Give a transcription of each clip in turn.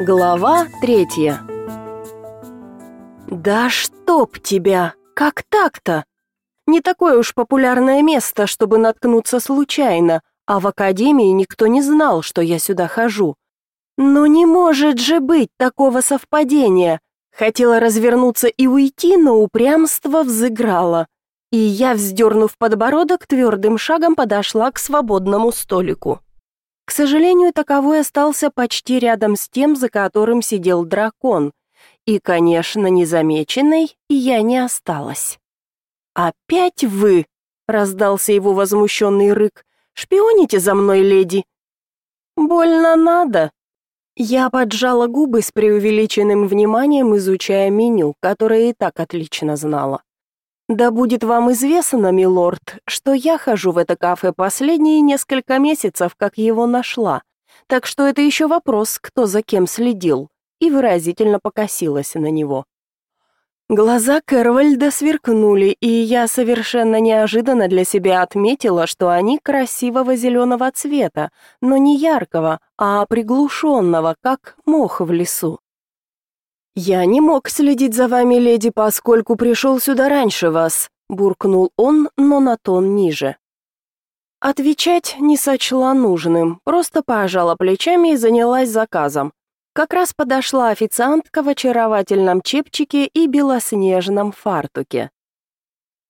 Глава третья «Да чтоб тебя! Как так-то? Не такое уж популярное место, чтобы наткнуться случайно, а в академии никто не знал, что я сюда хожу. Но не может же быть такого совпадения!» Хотела развернуться и уйти, но упрямство взыграло. И я, вздернув подбородок, твердым шагом подошла к свободному столику. К сожалению, таковой остался почти рядом с тем, за которым сидел дракон. И, конечно, незамеченной я не осталась. «Опять вы?» — раздался его возмущенный рык. «Шпионите за мной, леди?» «Больно надо». Я поджала губы с преувеличенным вниманием, изучая меню, которое и так отлично знала. Да будет вам известно, милорд, что я хожу в это кафе последние несколько месяцев, как его нашла. Так что это еще вопрос, кто за кем следил, и выразительно покосилась на него. Глаза Кэрвальда сверкнули, и я совершенно неожиданно для себя отметила, что они красивого зеленого цвета, но не яркого, а приглушенного, как мох в лесу. «Я не мог следить за вами, леди, поскольку пришел сюда раньше вас», буркнул он, но на тон ниже. Отвечать не сочла нужным, просто пожала плечами и занялась заказом. Как раз подошла официантка в очаровательном чепчике и белоснежном фартуке.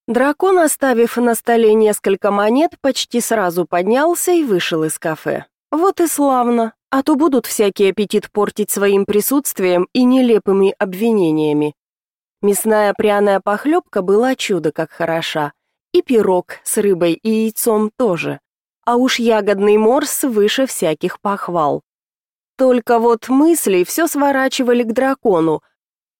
Дракон, оставив на столе несколько монет, почти сразу поднялся и вышел из кафе. Вот и славно а то будут всякий аппетит портить своим присутствием и нелепыми обвинениями. Мясная пряная похлебка была чудо как хороша, и пирог с рыбой и яйцом тоже. А уж ягодный морс выше всяких похвал. Только вот мысли все сворачивали к дракону.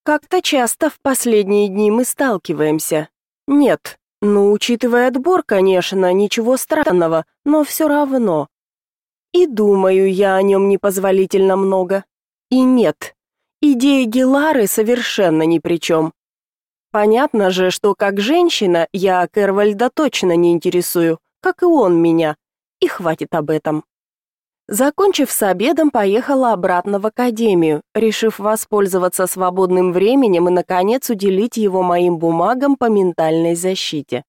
Как-то часто в последние дни мы сталкиваемся. Нет, ну, учитывая отбор, конечно, ничего странного, но все равно. И думаю я о нем непозволительно много. И нет, идея Гелары совершенно ни при чем. Понятно же, что как женщина я Кервальда точно не интересую, как и он меня. И хватит об этом. Закончив с обедом, поехала обратно в академию, решив воспользоваться свободным временем и наконец уделить его моим бумагам по ментальной защите.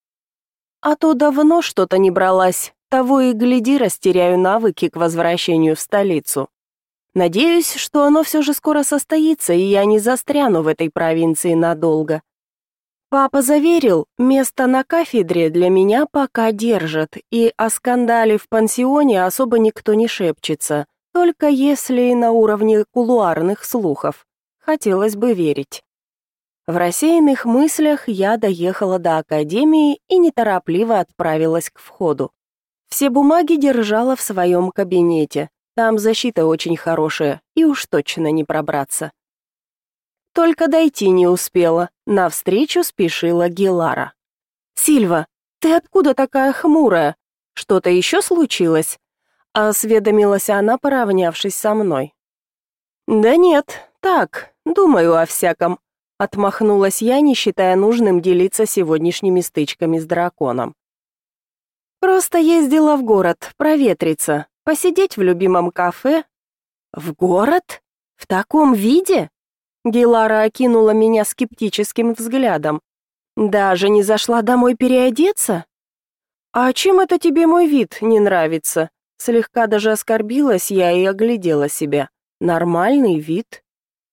А то давно что-то не бралась, того и гляди, растеряю навыки к возвращению в столицу. Надеюсь, что оно все же скоро состоится, и я не застряну в этой провинции надолго. Папа заверил, место на кафедре для меня пока держат, и о скандале в пансионе особо никто не шепчется, только если на уровне кулуарных слухов. Хотелось бы верить. В рассеянных мыслях я доехала до академии и неторопливо отправилась к входу. Все бумаги держала в своем кабинете. Там защита очень хорошая, и уж точно не пробраться. Только дойти не успела. Навстречу спешила Гелара. «Сильва, ты откуда такая хмурая? Что-то еще случилось?» Осведомилась она, поравнявшись со мной. «Да нет, так, думаю о всяком», отмахнулась я, не считая нужным делиться сегодняшними стычками с драконом. Просто ездила в город проветриться, посидеть в любимом кафе. В город? В таком виде? Гилара окинула меня скептическим взглядом. Даже не зашла домой переодеться? А чем это тебе мой вид не нравится? Слегка даже оскорбилась я и оглядела себя. Нормальный вид.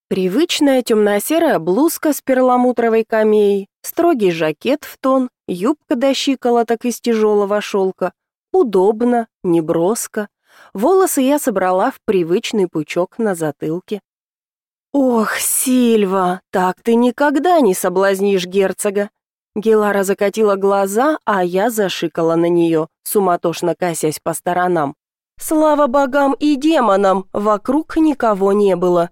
Привычная темно-серая блузка с перламутровой камеей, строгий жакет в тон, Юбка до щиколоток из тяжелого шелка. Удобно, не броско. Волосы я собрала в привычный пучок на затылке. «Ох, Сильва, так ты никогда не соблазнишь герцога!» Гелара закатила глаза, а я зашикала на нее, суматошно косясь по сторонам. Слава богам и демонам, вокруг никого не было.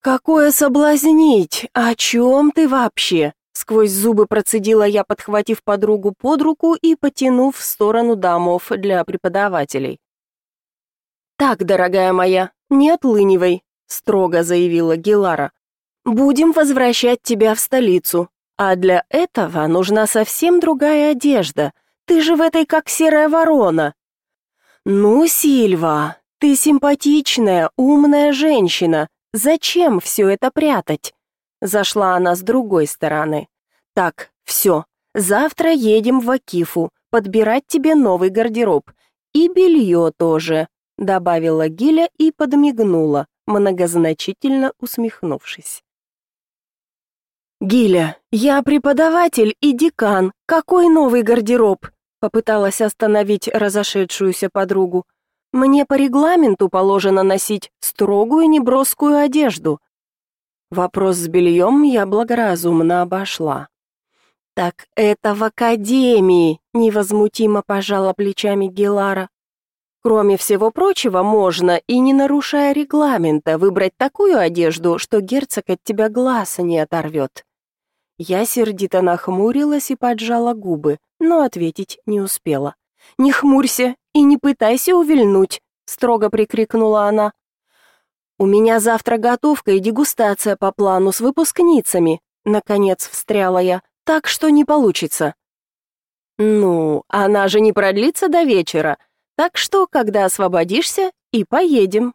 «Какое соблазнить? О чем ты вообще?» Сквозь зубы процедила я, подхватив подругу под руку и потянув в сторону домов для преподавателей. «Так, дорогая моя, не отлынивай», — строго заявила Гелара. «Будем возвращать тебя в столицу, а для этого нужна совсем другая одежда. Ты же в этой как серая ворона». «Ну, Сильва, Ты симпатичная, умная женщина. Зачем все это прятать? Зашла она с другой стороны. Так, все. Завтра едем в Акифу, подбирать тебе новый гардероб. И белье тоже, добавила Гиля и подмигнула, многозначительно усмехнувшись. Гиля, я преподаватель и декан. Какой новый гардероб? Попыталась остановить разошедшуюся подругу. Мне по регламенту положено носить строгую неброскую одежду. Вопрос с бельем я благоразумно обошла. Так это в академии, невозмутимо пожала плечами Гелара. Кроме всего прочего, можно и не нарушая регламента выбрать такую одежду, что герцог от тебя глаз не оторвет. Я сердито нахмурилась и поджала губы, но ответить не успела. «Не хмурься и не пытайся увильнуть», — строго прикрикнула она. «У меня завтра готовка и дегустация по плану с выпускницами», — наконец встряла я, «так что не получится». «Ну, она же не продлится до вечера», так что, когда освободишься, и поедем.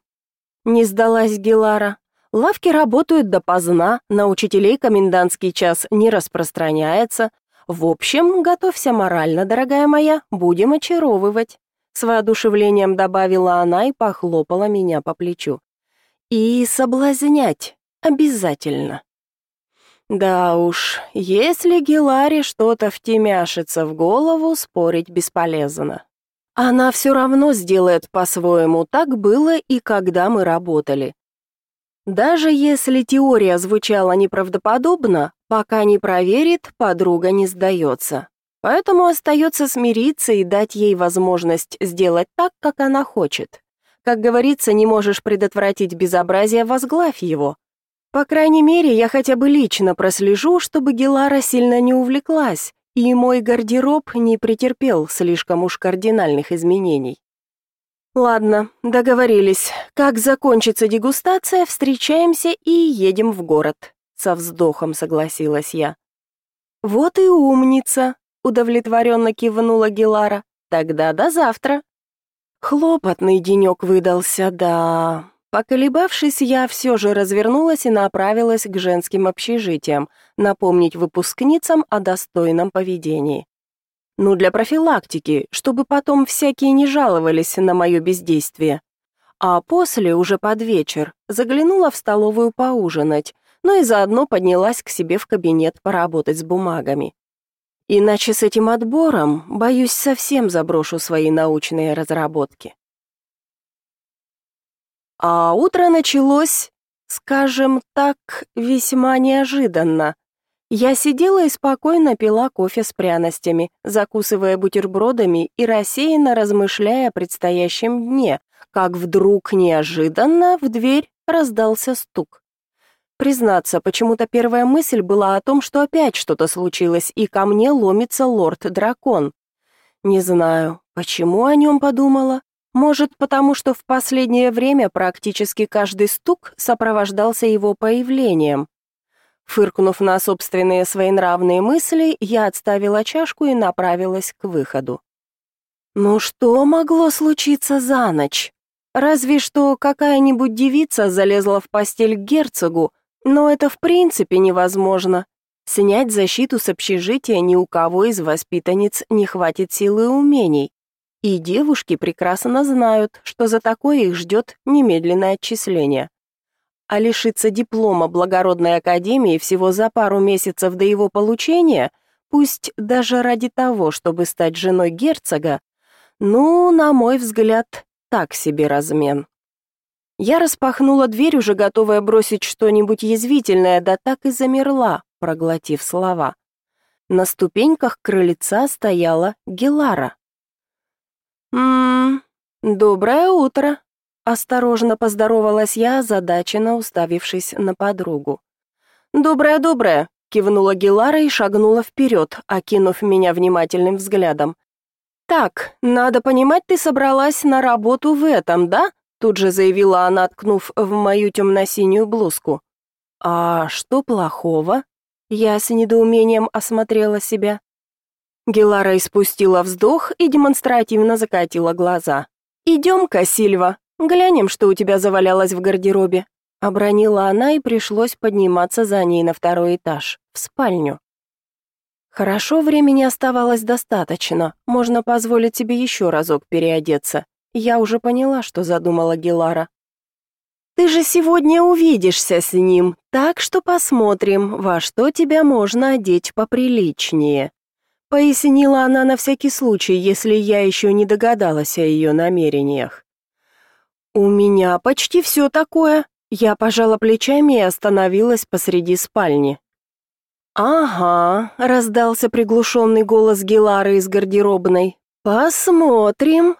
Не сдалась Гелара. Лавки работают допоздна, на учителей комендантский час не распространяется. В общем, готовься морально, дорогая моя, будем очаровывать. С воодушевлением добавила она и похлопала меня по плечу. И соблазнять обязательно. Да уж, если Геларе что-то втемяшится в голову, спорить бесполезно. Она все равно сделает по-своему, так было и когда мы работали. Даже если теория звучала неправдоподобно, пока не проверит, подруга не сдается. Поэтому остается смириться и дать ей возможность сделать так, как она хочет. Как говорится, не можешь предотвратить безобразие, возглавь его. По крайней мере, я хотя бы лично прослежу, чтобы Гелара сильно не увлеклась, и мой гардероб не претерпел слишком уж кардинальных изменений. Ладно, договорились. Как закончится дегустация, встречаемся и едем в город. Со вздохом согласилась я. Вот и умница, удовлетворенно кивнула Гелара. Тогда до завтра. Хлопотный денек выдался, да. Поколебавшись, я все же развернулась и направилась к женским общежитиям, напомнить выпускницам о достойном поведении. Ну, для профилактики, чтобы потом всякие не жаловались на мое бездействие. А после, уже под вечер, заглянула в столовую поужинать, но и заодно поднялась к себе в кабинет поработать с бумагами. Иначе с этим отбором, боюсь, совсем заброшу свои научные разработки. А утро началось, скажем так, весьма неожиданно. Я сидела и спокойно пила кофе с пряностями, закусывая бутербродами и рассеянно размышляя о предстоящем дне, как вдруг неожиданно в дверь раздался стук. Признаться, почему-то первая мысль была о том, что опять что-то случилось, и ко мне ломится лорд-дракон. Не знаю, почему о нем подумала, может, потому что в последнее время практически каждый стук сопровождался его появлением. Фыркнув на собственные своенравные мысли, я отставила чашку и направилась к выходу. Ну что могло случиться за ночь? Разве что какая-нибудь девица залезла в постель к герцогу, но это в принципе невозможно. Снять защиту с общежития ни у кого из воспитанниц не хватит силы и умений. И девушки прекрасно знают, что за такое их ждет немедленное отчисление. А лишиться диплома благородной академии всего за пару месяцев до его получения, пусть даже ради того, чтобы стать женой герцога, ну, на мой взгляд, так себе размен. Я распахнула дверь, уже готовая бросить что-нибудь язвительное, да так и замерла, проглотив слова. На ступеньках крыльца стояла Гелара. «М-м, доброе утро», — осторожно поздоровалась я, озадаченно уставившись на подругу. «Доброе-доброе», — кивнула Гелара и шагнула вперед, окинув меня внимательным взглядом. «Так, надо понимать, ты собралась на работу в этом, да?» Тут же заявила она, ткнув в мою темно-синюю блузку. «А что плохого?» Я с недоумением осмотрела себя. Гелара испустила вздох и демонстративно закатила глаза. «Идем-ка, Сильва, Глянем, что у тебя завалялось в гардеробе. Обронила она, и пришлось подниматься за ней на второй этаж, в спальню. Хорошо, времени оставалось достаточно. Можно позволить себе еще разок переодеться. Я уже поняла, что задумала Гелара. Ты же сегодня увидишься с ним, так что посмотрим, во что тебя можно одеть поприличнее. Пояснила она на всякий случай, если я еще не догадалась о ее намерениях. У меня почти все такое. Я пожала плечами и остановилась посреди спальни. «Ага», — раздался приглушенный голос Гелары из гардеробной. «Посмотрим».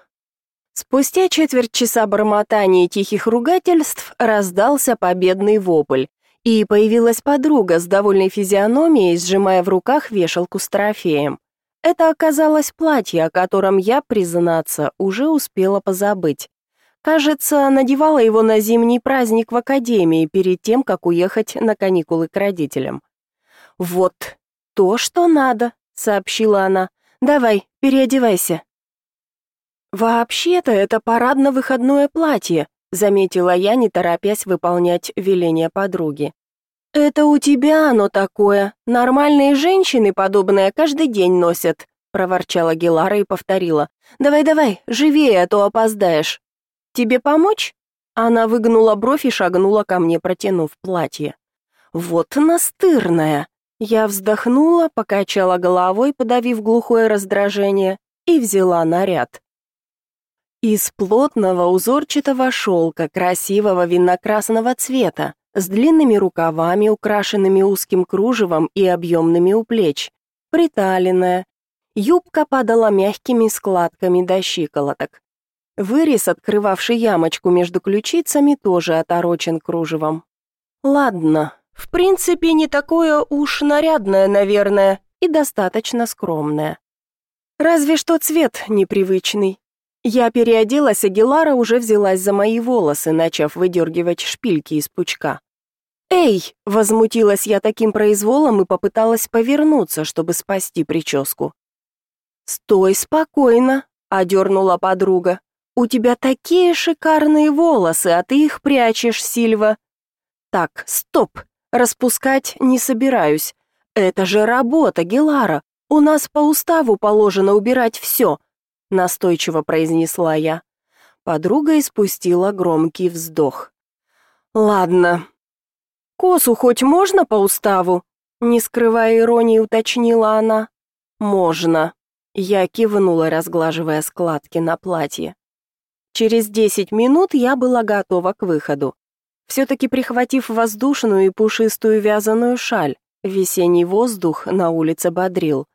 Спустя четверть часа бормотания и тихих ругательств раздался победный вопль, и появилась подруга с довольной физиономией, сжимая в руках вешалку с трофеем. Это оказалось платье, о котором я, признаться, уже успела позабыть. Кажется, надевала его на зимний праздник в академии перед тем, как уехать на каникулы к родителям. «Вот, то, что надо», — сообщила она. «Давай, переодевайся». «Вообще-то это парадно-выходное платье», — заметила я, не торопясь выполнять веление подруги. «Это у тебя оно такое. Нормальные женщины подобное каждый день носят», — проворчала Гелара и повторила. «Давай-давай, живее, а то опоздаешь». «Тебе помочь?» Она выгнула бровь и шагнула ко мне, протянув платье. «Вот настырная!» Я вздохнула, покачала головой, подавив глухое раздражение, и взяла наряд. Из плотного узорчатого шелка красивого винно-красного цвета, с длинными рукавами, украшенными узким кружевом и объемными у плеч, приталенная. Юбка падала мягкими складками до щиколоток. Вырез, открывавший ямочку между ключицами, тоже оторочен кружевом. Ладно, в принципе, не такое уж нарядное, наверное, и достаточно скромное. Разве что цвет непривычный. Я переоделась, а Гелара уже взялась за мои волосы, начав выдергивать шпильки из пучка. «Эй!» — возмутилась я таким произволом и попыталась повернуться, чтобы спасти прическу. «Стой спокойно!» — одернула подруга. «У тебя такие шикарные волосы, а ты их прячешь, Сильва!» «Так, стоп!» Распускать не собираюсь. Это же работа, Гелара. У нас по уставу положено убирать все», — настойчиво произнесла я. Подруга испустила громкий вздох. «Ладно. Косу хоть можно по уставу?» Не скрывая иронии, уточнила она. «Можно». Я кивнула, разглаживая складки на платье. Через десять минут я была готова к выходу все-таки прихватив воздушную и пушистую вязаную шаль. Весенний воздух на улице бодрил.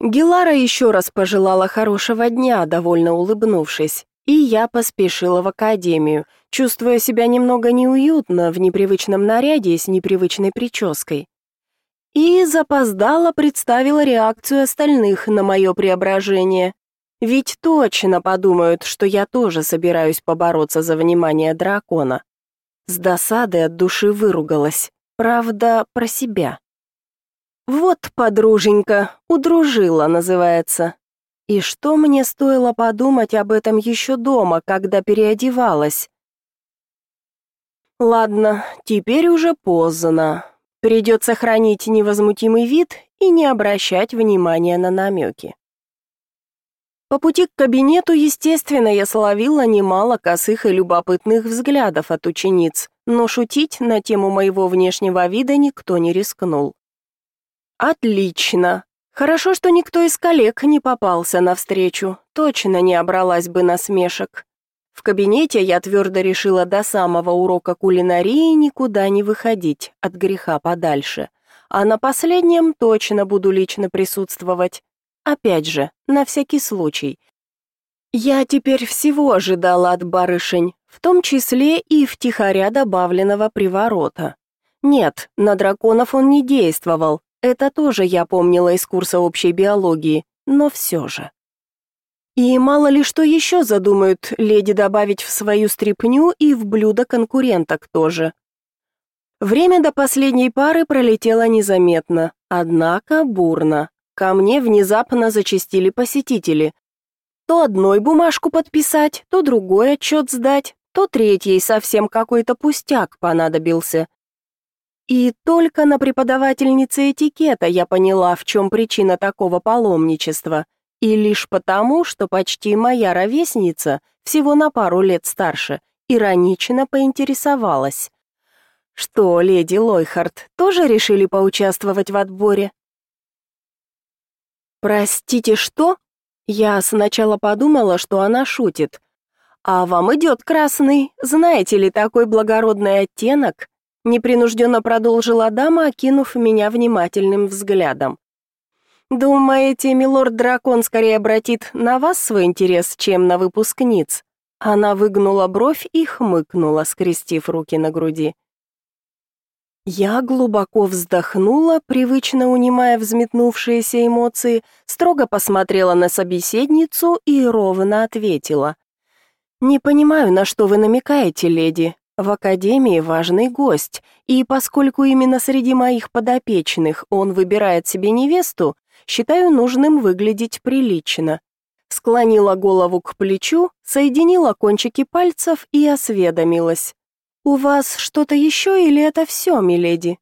Гелара еще раз пожелала хорошего дня, довольно улыбнувшись, и я поспешила в академию, чувствуя себя немного неуютно в непривычном наряде с непривычной прической. И запоздала представила реакцию остальных на мое преображение. Ведь точно подумают, что я тоже собираюсь побороться за внимание дракона. С досадой от души выругалась. Правда, про себя. Вот, подруженька, удружила, называется. И что мне стоило подумать об этом еще дома, когда переодевалась? Ладно, теперь уже поздно. Придется хранить невозмутимый вид и не обращать внимания на намеки. По пути к кабинету, естественно, я словила немало косых и любопытных взглядов от учениц, но шутить на тему моего внешнего вида никто не рискнул. Отлично. Хорошо, что никто из коллег не попался навстречу, точно не обралась бы насмешек. В кабинете я твердо решила до самого урока кулинарии никуда не выходить, от греха подальше. А на последнем точно буду лично присутствовать. Опять же, на всякий случай. Я теперь всего ожидала от барышень, в том числе и втихаря добавленного приворота. Нет, на драконов он не действовал, это тоже я помнила из курса общей биологии, но все же. И мало ли что еще задумают леди добавить в свою стряпню и в блюдо конкуренток тоже. Время до последней пары пролетело незаметно, однако бурно. Ко мне внезапно зачастили посетители. То одной бумажку подписать, то другой отчет сдать, то третьей совсем какой-то пустяк понадобился. И только на преподавательнице этикета я поняла, в чем причина такого паломничества, и лишь потому, что почти моя ровесница, всего на пару лет старше, иронично поинтересовалась. Что, леди Лойхард, тоже решили поучаствовать в отборе? Простите, что? Я сначала подумала, что она шутит. А вам идет красный, знаете ли, такой благородный оттенок? Непринужденно продолжила дама, окинув меня внимательным взглядом. «Думаете, милорд-дракон скорее обратит на вас свой интерес, чем на выпускниц?» Она выгнула бровь и хмыкнула, скрестив руки на груди. Я глубоко вздохнула, привычно унимая взметнувшиеся эмоции, строго посмотрела на собеседницу и ровно ответила. «Не понимаю, на что вы намекаете, леди. В академии важный гость, и поскольку именно среди моих подопечных он выбирает себе невесту, считаю нужным выглядеть прилично». Склонила голову к плечу, соединила кончики пальцев и осведомилась. «У вас что-то еще или это все, миледи?»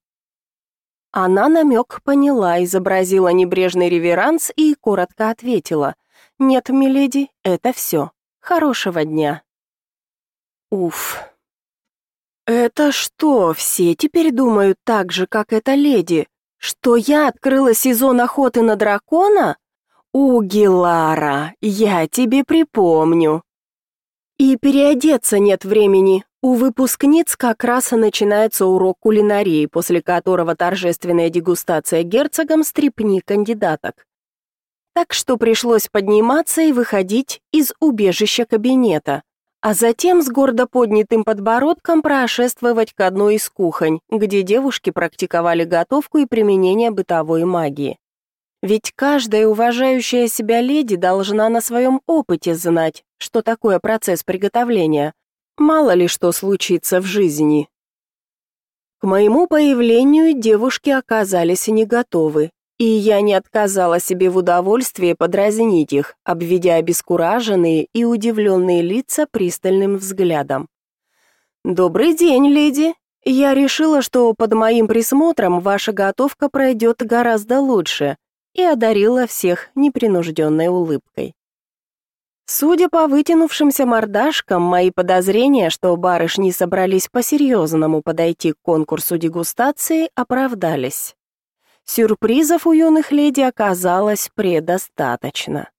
Она намек поняла, изобразила небрежный реверанс и коротко ответила. «Нет, миледи, это все. Хорошего дня». Уф. «Это что, все теперь думают так же, как эта леди? Что я открыла сезон охоты на дракона? У, Гелара, я тебе припомню». И переодеться нет времени, у выпускниц как раз и начинается урок кулинарии, после которого торжественная дегустация герцогом стрипни кандидаток. Так что пришлось подниматься и выходить из убежища кабинета, а затем с гордо поднятым подбородком прошествовать к одной из кухонь, где девушки практиковали готовку и применение бытовой магии. Ведь каждая уважающая себя леди должна на своем опыте знать, что такое процесс приготовления – Мало ли что случится в жизни. К моему появлению девушки оказались не готовы, и я не отказала себе в удовольствии подразнить их, обведя обескураженные и удивленные лица пристальным взглядом. «Добрый день, леди. Я решила, что под моим присмотром ваша готовка пройдет гораздо лучше», и одарила всех непринужденной улыбкой. Судя по вытянувшимся мордашкам, мои подозрения, что барышни собрались по-серьезному подойти к конкурсу дегустации, оправдались. Сюрпризов у юных леди оказалось предостаточно.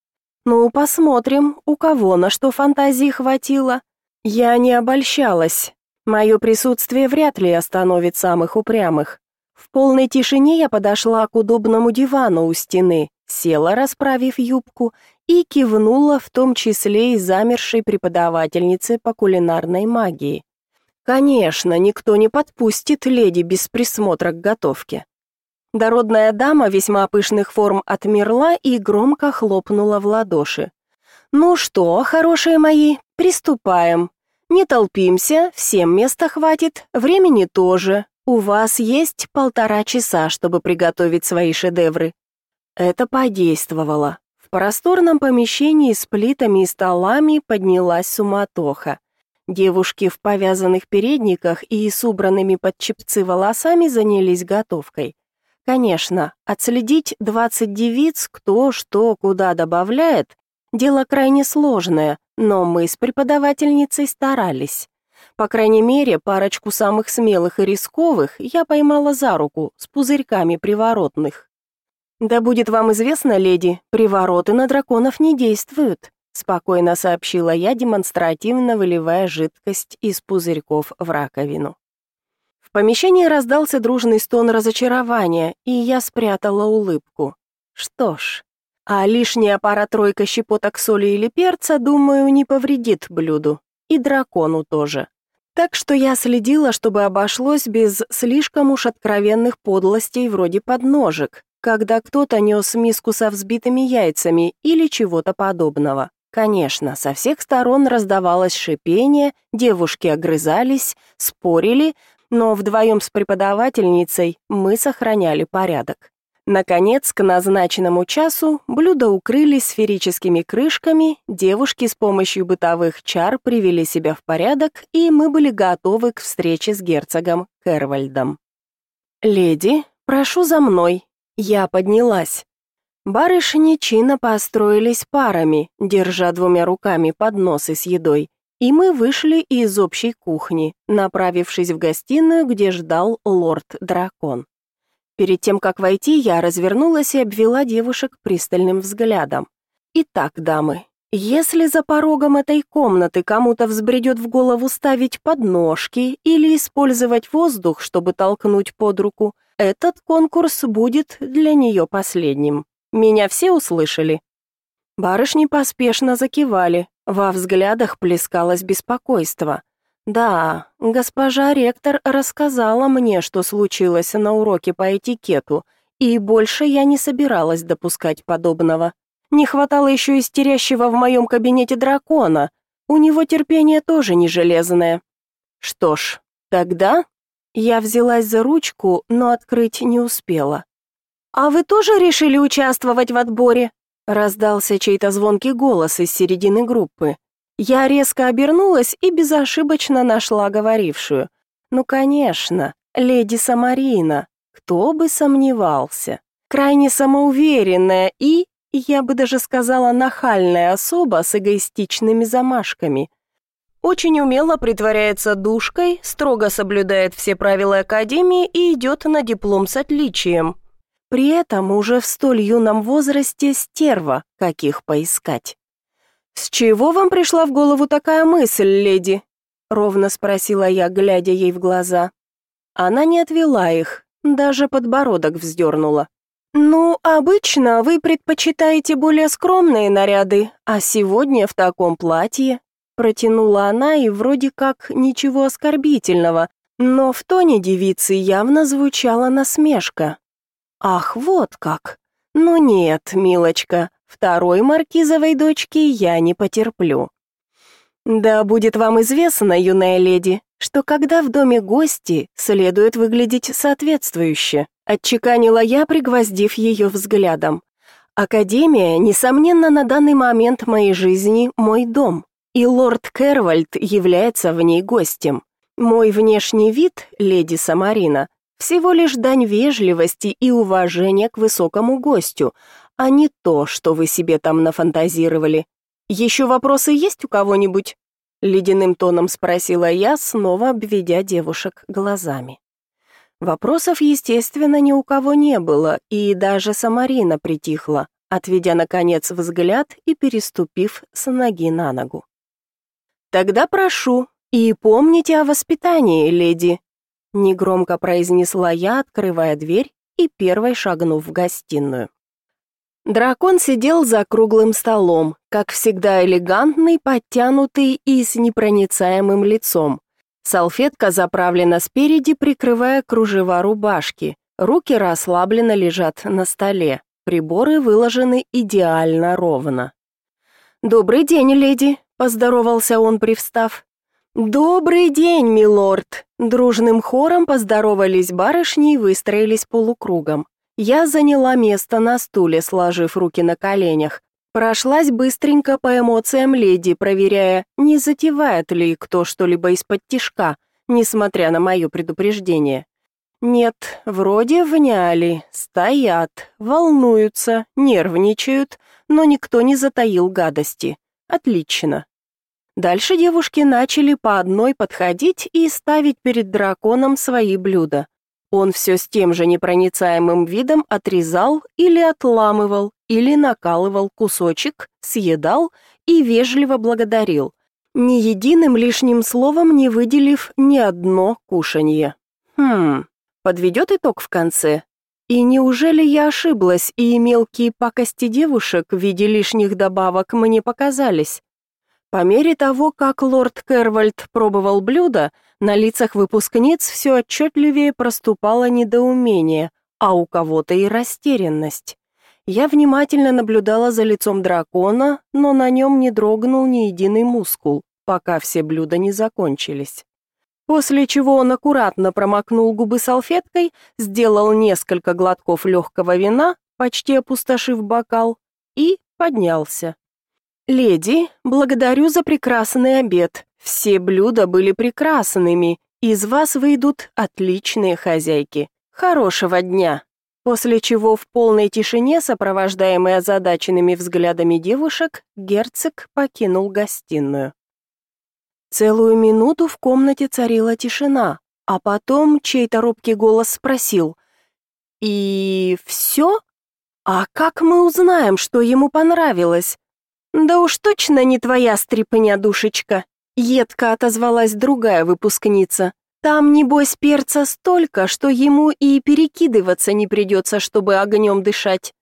Ну, посмотрим, у кого на что фантазии хватило. Я не обольщалась. Мое присутствие вряд ли остановит самых упрямых. В полной тишине я подошла к удобному дивану у стены, села, расправив юбку, и кивнула в том числе и замершей преподавательнице по кулинарной магии. Конечно, никто не подпустит леди без присмотра к готовке. Дородная дама весьма пышных форм отмерла и громко хлопнула в ладоши. «Ну что, хорошие мои, приступаем. Не толпимся, всем места хватит, времени тоже. У вас есть полтора часа, чтобы приготовить свои шедевры». Это подействовало просторном помещении с плитами и столами поднялась суматоха. Девушки в повязанных передниках и с убранными под чепцы волосами занялись готовкой. Конечно, отследить 20 девиц, кто что куда добавляет, дело крайне сложное, но мы с преподавательницей старались. По крайней мере, парочку самых смелых и рисковых я поймала за руку с пузырьками приворотных. «Да будет вам известно, леди, привороты на драконов не действуют», спокойно сообщила я, демонстративно выливая жидкость из пузырьков в раковину. Помещении раздался дружный стон разочарования, и я спрятала улыбку. Что ж, а лишняя пара-тройка щепоток соли или перца, думаю, не повредит блюду. И дракону тоже. Так что я следила, чтобы обошлось без слишком уж откровенных подлостей вроде подножек, когда кто-то нес миску со взбитыми яйцами или чего-то подобного. Конечно, со всех сторон раздавалось шипение, девушки огрызались, спорили, но вдвоем с преподавательницей мы сохраняли порядок. Наконец, к назначенному часу блюда укрыли сферическими крышками, девушки с помощью бытовых чар привели себя в порядок, и мы были готовы к встрече с герцогом Кервальдом. «Леди, прошу за мной». Я поднялась. Барышни чинно построились парами, держа двумя руками подносы с едой, и мы вышли из общей кухни, направившись в гостиную, где ждал лорд-дракон. Перед тем, как войти, я развернулась и обвела девушек пристальным взглядом. Итак, дамы, если за порогом этой комнаты кому-то взбредет в голову ставить подножки или использовать воздух, чтобы толкнуть под руку, этот конкурс будет для нее последним. Меня все услышали? Барышни поспешно закивали, во взглядах плескалось беспокойство. Да, госпожа ректор рассказала мне, что случилось на уроке по этикету, и больше я не собиралась допускать подобного. Не хватало еще истерящего в моем кабинете дракона. У него терпение тоже не железное. Что ж, тогда я взялась за ручку, но открыть не успела. А вы тоже решили участвовать в отборе? Раздался чей-то звонкий голос из середины группы. Я резко обернулась и безошибочно нашла говорившую. Ну, конечно, леди Самарина. Кто бы сомневался. Крайне самоуверенная и, я бы даже сказала, нахальная особа с эгоистичными замашками. Очень умело притворяется душкой, строго соблюдает все правила академии и идет на диплом с отличием. При этом уже в столь юном возрасте стерва, каких поискать. «С чего вам пришла в голову такая мысль, леди?» — ровно спросила я, глядя ей в глаза. Она не отвела их, даже подбородок вздернула. «Ну, обычно вы предпочитаете более скромные наряды, а сегодня в таком платье», — протянула она и вроде как ничего оскорбительного, но в тоне девицы явно звучала насмешка. «Ах, вот как! Ну нет, милочка, Второй маркизовой дочки я не потерплю. Да будет вам известно, юная леди, что когда в доме гости, следует выглядеть соответствующе, отчеканила я, пригвоздив ее взглядом. Академия, несомненно, на данный момент моей жизни мой дом, и лорд Кервальд является в ней гостем. Мой внешний вид, леди Самарина, всего лишь дань вежливости и уважения к высокому гостю, а не то, что вы себе там нафантазировали. Еще вопросы есть у кого-нибудь?» Ледяным тоном спросила я, снова обведя девушек глазами. Вопросов, естественно, ни у кого не было, и даже Самарина притихла, отведя, наконец, взгляд и переступив с ноги на ногу. «Тогда прошу, и помните о воспитании, леди», негромко произнесла я, открывая дверь и первой шагнув в гостиную. Дракон сидел за круглым столом, как всегда элегантный, подтянутый и с непроницаемым лицом. Салфетка заправлена спереди, прикрывая кружева рубашки. Руки расслабленно лежат на столе. Приборы выложены идеально ровно. «Добрый день, леди», — поздоровался он, привстав. «Добрый день, милорд!» Дружным хором поздоровались барышни и выстроились полукругом. Я заняла место на стуле, сложив руки на коленях. Прошлась быстренько по эмоциям леди, проверяя, не затевает ли кто что-либо из-под тишка, несмотря на мое предупреждение. Нет, вроде вняли, стоят, волнуются, нервничают, но никто не затаил гадости. Отлично. Дальше девушки начали по одной подходить и ставить перед драконом свои блюда. Он все с тем же непроницаемым видом отрезал или отламывал, или накалывал кусочек, съедал и вежливо благодарил, ни единым лишним словом не выделив ни одно кушанье. Хм, подведет итог в конце. И неужели я ошиблась, и мелкие пакости девушек в виде лишних добавок мне показались? По мере того, как лорд Кервальд пробовал блюдо, на лицах выпускниц все отчетливее проступало недоумение, а у кого-то и растерянность. Я внимательно наблюдала за лицом дракона, но на нем не дрогнул ни единый мускул, пока все блюда не закончились. После чего он аккуратно промокнул губы салфеткой, сделал несколько глотков легкого вина, почти опустошив бокал, и поднялся. «Леди, благодарю за прекрасный обед. Все блюда были прекрасными. Из вас выйдут отличные хозяйки. Хорошего дня!» После чего в полной тишине, сопровождаемый озадаченными взглядами девушек, герцог покинул гостиную. Целую минуту в комнате царила тишина, а потом чей-то робкий голос спросил «И все? А как мы узнаем, что ему понравилось?» «Да уж точно не твоя стрипня, душечка», — едко отозвалась другая выпускница. Там, небось, перца столько, что ему и перекидываться не придется, чтобы огнем дышать.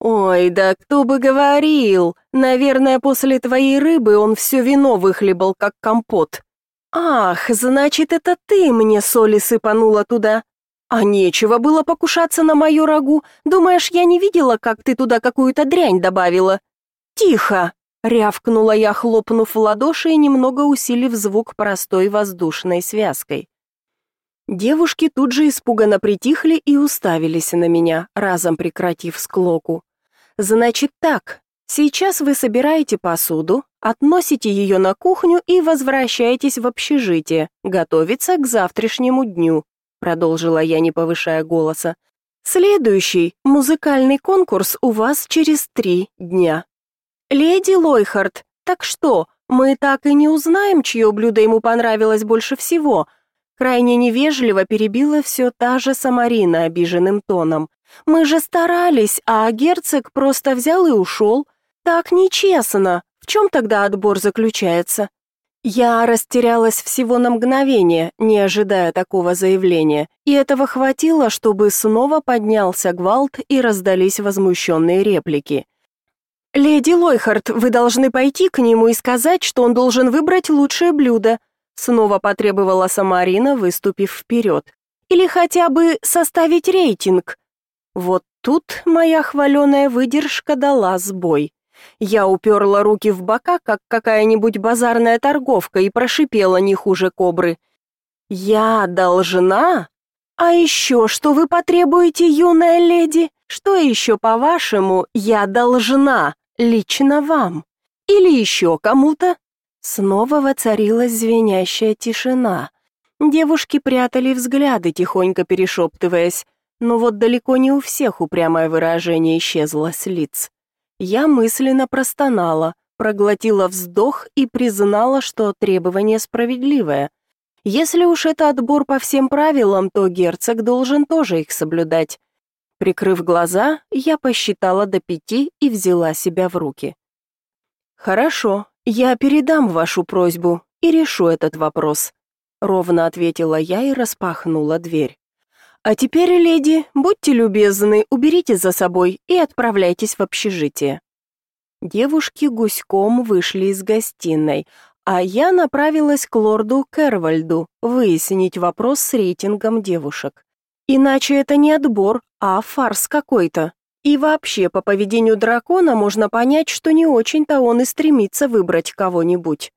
Ой, да кто бы говорил. Наверное, после твоей рыбы он все вино выхлебал, как компот. Ах, значит, это ты мне соли сыпанула туда. А нечего было покушаться на мою рагу. Думаешь, я не видела, как ты туда какую-то дрянь добавила? Тихо, Рявкнула я, хлопнув в ладоши и немного усилив звук простой воздушной связкой. Девушки тут же испуганно притихли и уставились на меня, разом прекратив склоку. «Значит так, сейчас вы собираете посуду, относите ее на кухню и возвращаетесь в общежитие, готовиться к завтрашнему дню», продолжила я, не повышая голоса. «Следующий музыкальный конкурс у вас через три дня. «Леди Лойхард, так что, мы так и не узнаем, чье блюдо ему понравилось больше всего?» Крайне невежливо перебила все та же Самарина обиженным тоном. «Мы же старались, а герцог просто взял и ушел. Так нечестно. В чем тогда отбор заключается?» Я растерялась всего на мгновение, не ожидая такого заявления, и этого хватило, чтобы снова поднялся гвалт и раздались возмущенные реплики. «Леди Лойхард, вы должны пойти к нему и сказать, что он должен выбрать лучшее блюдо», снова потребовала Самарина, выступив вперед. «Или хотя бы составить рейтинг». Вот тут моя хваленая выдержка дала сбой. Я уперла руки в бока, как какая-нибудь базарная торговка, и прошипела не хуже кобры. «Я должна? А еще что вы потребуете, юная леди? Что еще, по-вашему, я должна?» Лично вам? Или еще кому-то?» Снова воцарилась звенящая тишина. Девушки прятали взгляды, тихонько перешептываясь, но вот далеко не у всех упрямое выражение исчезло с лиц. Я мысленно простонала, проглотила вздох и признала, что требование справедливое. Если уж это отбор по всем правилам, то герцог должен тоже их соблюдать. Прикрыв глаза, я посчитала до пяти и взяла себя в руки. «Хорошо, я передам вашу просьбу и решу этот вопрос», ровно ответила я и распахнула дверь. «А теперь, леди, будьте любезны, уберите за собой и отправляйтесь в общежитие». Девушки гуськом вышли из гостиной, а я направилась к лорду Кервальду выяснить вопрос с рейтингом девушек. Иначе это не отбор, а фарс какой-то. И вообще, по поведению дракона можно понять, что не очень-то он и стремится выбрать кого-нибудь.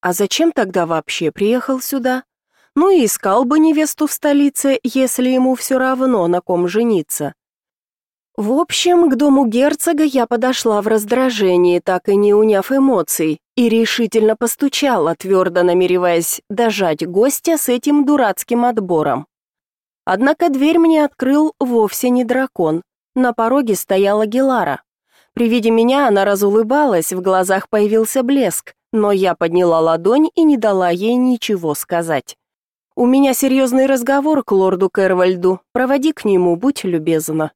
А зачем тогда вообще приехал сюда? Ну и искал бы невесту в столице, если ему все равно, на ком жениться. В общем, к дому герцога я подошла в раздражении, так и не уняв эмоций, и решительно постучала, твердо намереваясь дожать гостя с этим дурацким отбором. Однако дверь мне открыл вовсе не дракон. На пороге стояла Гелара. При виде меня она разулыбалась, в глазах появился блеск, но я подняла ладонь и не дала ей ничего сказать. «У меня серьезный разговор к лорду Кервальду. Проводи к нему, будь любезна».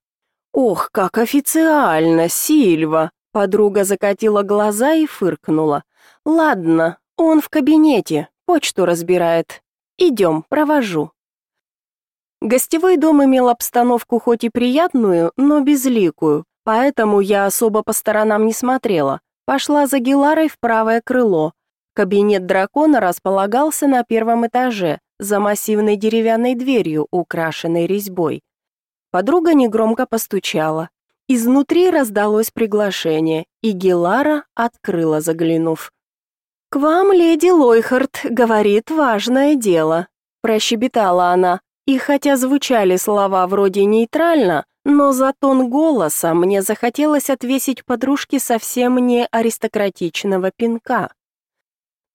«Ох, как официально, Сильва!» Подруга закатила глаза и фыркнула. «Ладно, он в кабинете, почту разбирает. Идем, провожу». Гостевой дом имел обстановку хоть и приятную, но безликую, поэтому я особо по сторонам не смотрела. Пошла за Геларой в правое крыло. Кабинет дракона располагался на первом этаже, за массивной деревянной дверью, украшенной резьбой. Подруга негромко постучала. Изнутри раздалось приглашение, и Гелара открыла, заглянув. «К вам, леди Лойхард, говорит важное дело», — прощебетала она, и хотя звучали слова вроде нейтрально, но за тон голоса мне захотелось отвесить подружке совсем не аристократичного пинка.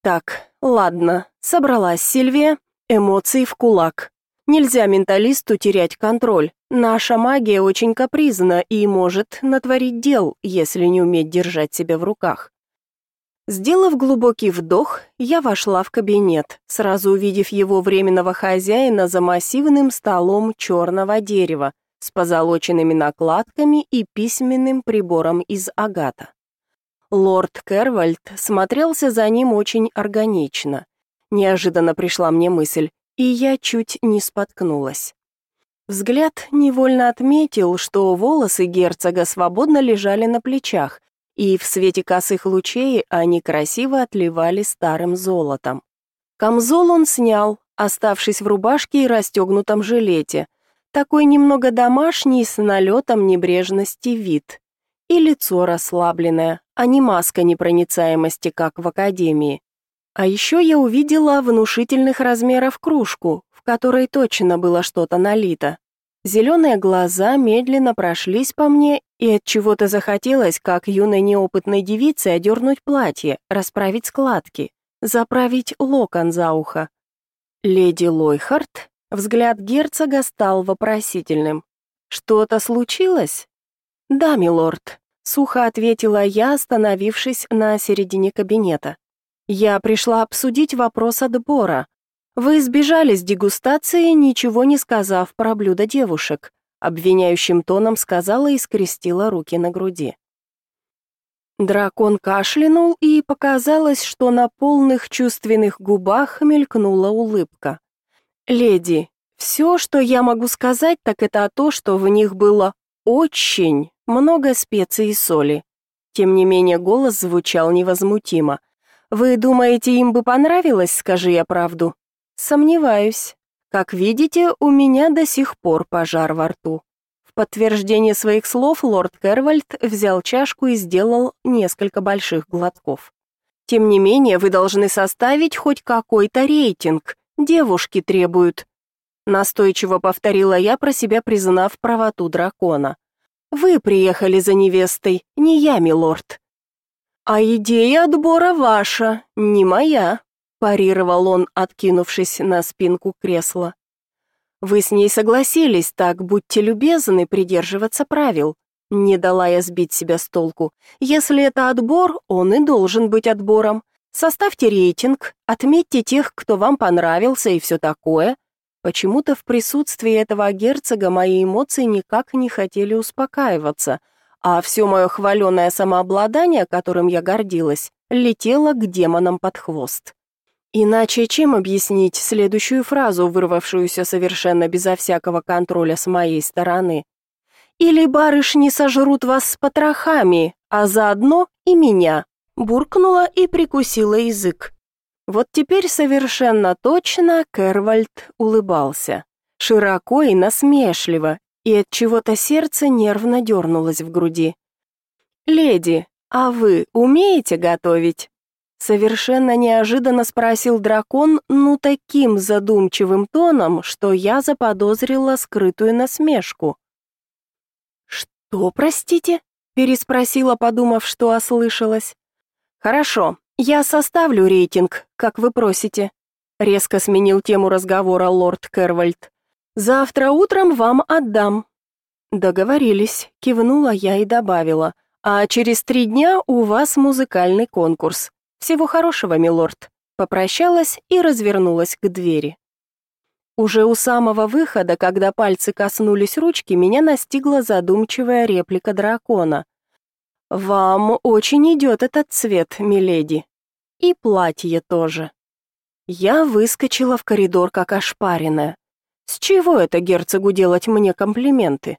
Так, ладно, собралась Сильвия, эмоции в кулак. Нельзя менталисту терять контроль. Наша магия очень капризна и может натворить дел, если не уметь держать себя в руках. Сделав глубокий вдох, я вошла в кабинет, сразу увидев его временного хозяина за массивным столом черного дерева с позолоченными накладками и письменным прибором из агата. Лорд Кервальд смотрелся за ним очень органично. Неожиданно пришла мне мысль, и я чуть не споткнулась. Взгляд невольно отметил, что волосы герцога свободно лежали на плечах, и в свете косых лучей они красиво отливали старым золотом. Камзол он снял, оставшись в рубашке и расстегнутом жилете, такой немного домашний с налетом небрежности вид. И лицо расслабленное, а не маска непроницаемости, как в академии. А еще я увидела внушительных размеров кружку, в которой точно было что-то налито. Зеленые глаза медленно прошлись по мне, и от чего-то захотелось, как юной неопытной девице, одернуть платье, расправить складки, заправить локон за ухо. Леди Лойхарт, взгляд герцога стал вопросительным. Что-то случилось? Да, милорд, сухо ответила я, остановившись на середине кабинета. Я пришла обсудить вопрос отбора. Вы сбежали с дегустации, ничего не сказав про блюдо девушек, обвиняющим тоном сказала и скрестила руки на груди. Дракон кашлянул, и показалось, что на полных чувственных губах мелькнула улыбка. «Леди, все, что я могу сказать, так это то, что в них было очень много специй и соли. Тем не менее, голос звучал невозмутимо. Вы думаете, им бы понравилось, скажи я правду? Сомневаюсь. Как видите, у меня до сих пор пожар во рту. В подтверждение своих слов лорд Кервальд взял чашку и сделал несколько больших глотков. Тем не менее, вы должны составить хоть какой-то рейтинг. Девушки требуют. Настойчиво повторила я про себя, признав правоту дракона. Вы приехали за невестой, не я, милорд. А идея отбора ваша, не моя, парировал он, откинувшись на спинку кресла. Вы с ней согласились, так будьте любезны придерживаться правил. Не дала я сбить себя с толку. Если это отбор, он и должен быть отбором. Составьте рейтинг, отметьте тех, кто вам понравился и все такое, Почему-то в присутствии этого герцога мои эмоции никак не хотели успокаиваться, а все мое хваленое самообладание, которым я гордилась, летело к демонам под хвост. Иначе чем объяснить следующую фразу, вырвавшуюся совершенно безо всякого контроля с моей стороны? «Или барышни сожрут вас с потрохами, а заодно и меня», буркнула и прикусила язык. Вот теперь совершенно точно Кервальд улыбался, широко и насмешливо, и от чего-то сердце нервно дернулось в груди. Леди, а вы умеете готовить? Совершенно неожиданно спросил дракон, ну таким задумчивым тоном, что я заподозрила скрытую насмешку. Что, простите? переспросила, подумав, что ослышалась. Хорошо, «Я составлю рейтинг, как вы просите», — резко сменил тему разговора лорд Кервальд. «Завтра утром вам отдам». «Договорились», — кивнула я и добавила. «А через три дня у вас музыкальный конкурс. Всего хорошего, милорд». Попрощалась и развернулась к двери. Уже у самого выхода, когда пальцы коснулись ручки, меня настигла задумчивая реплика дракона. «Вам очень идет этот цвет, миледи». И платье тоже. Я выскочила в коридор как ошпаренная. С чего это герцогу делать мне комплименты?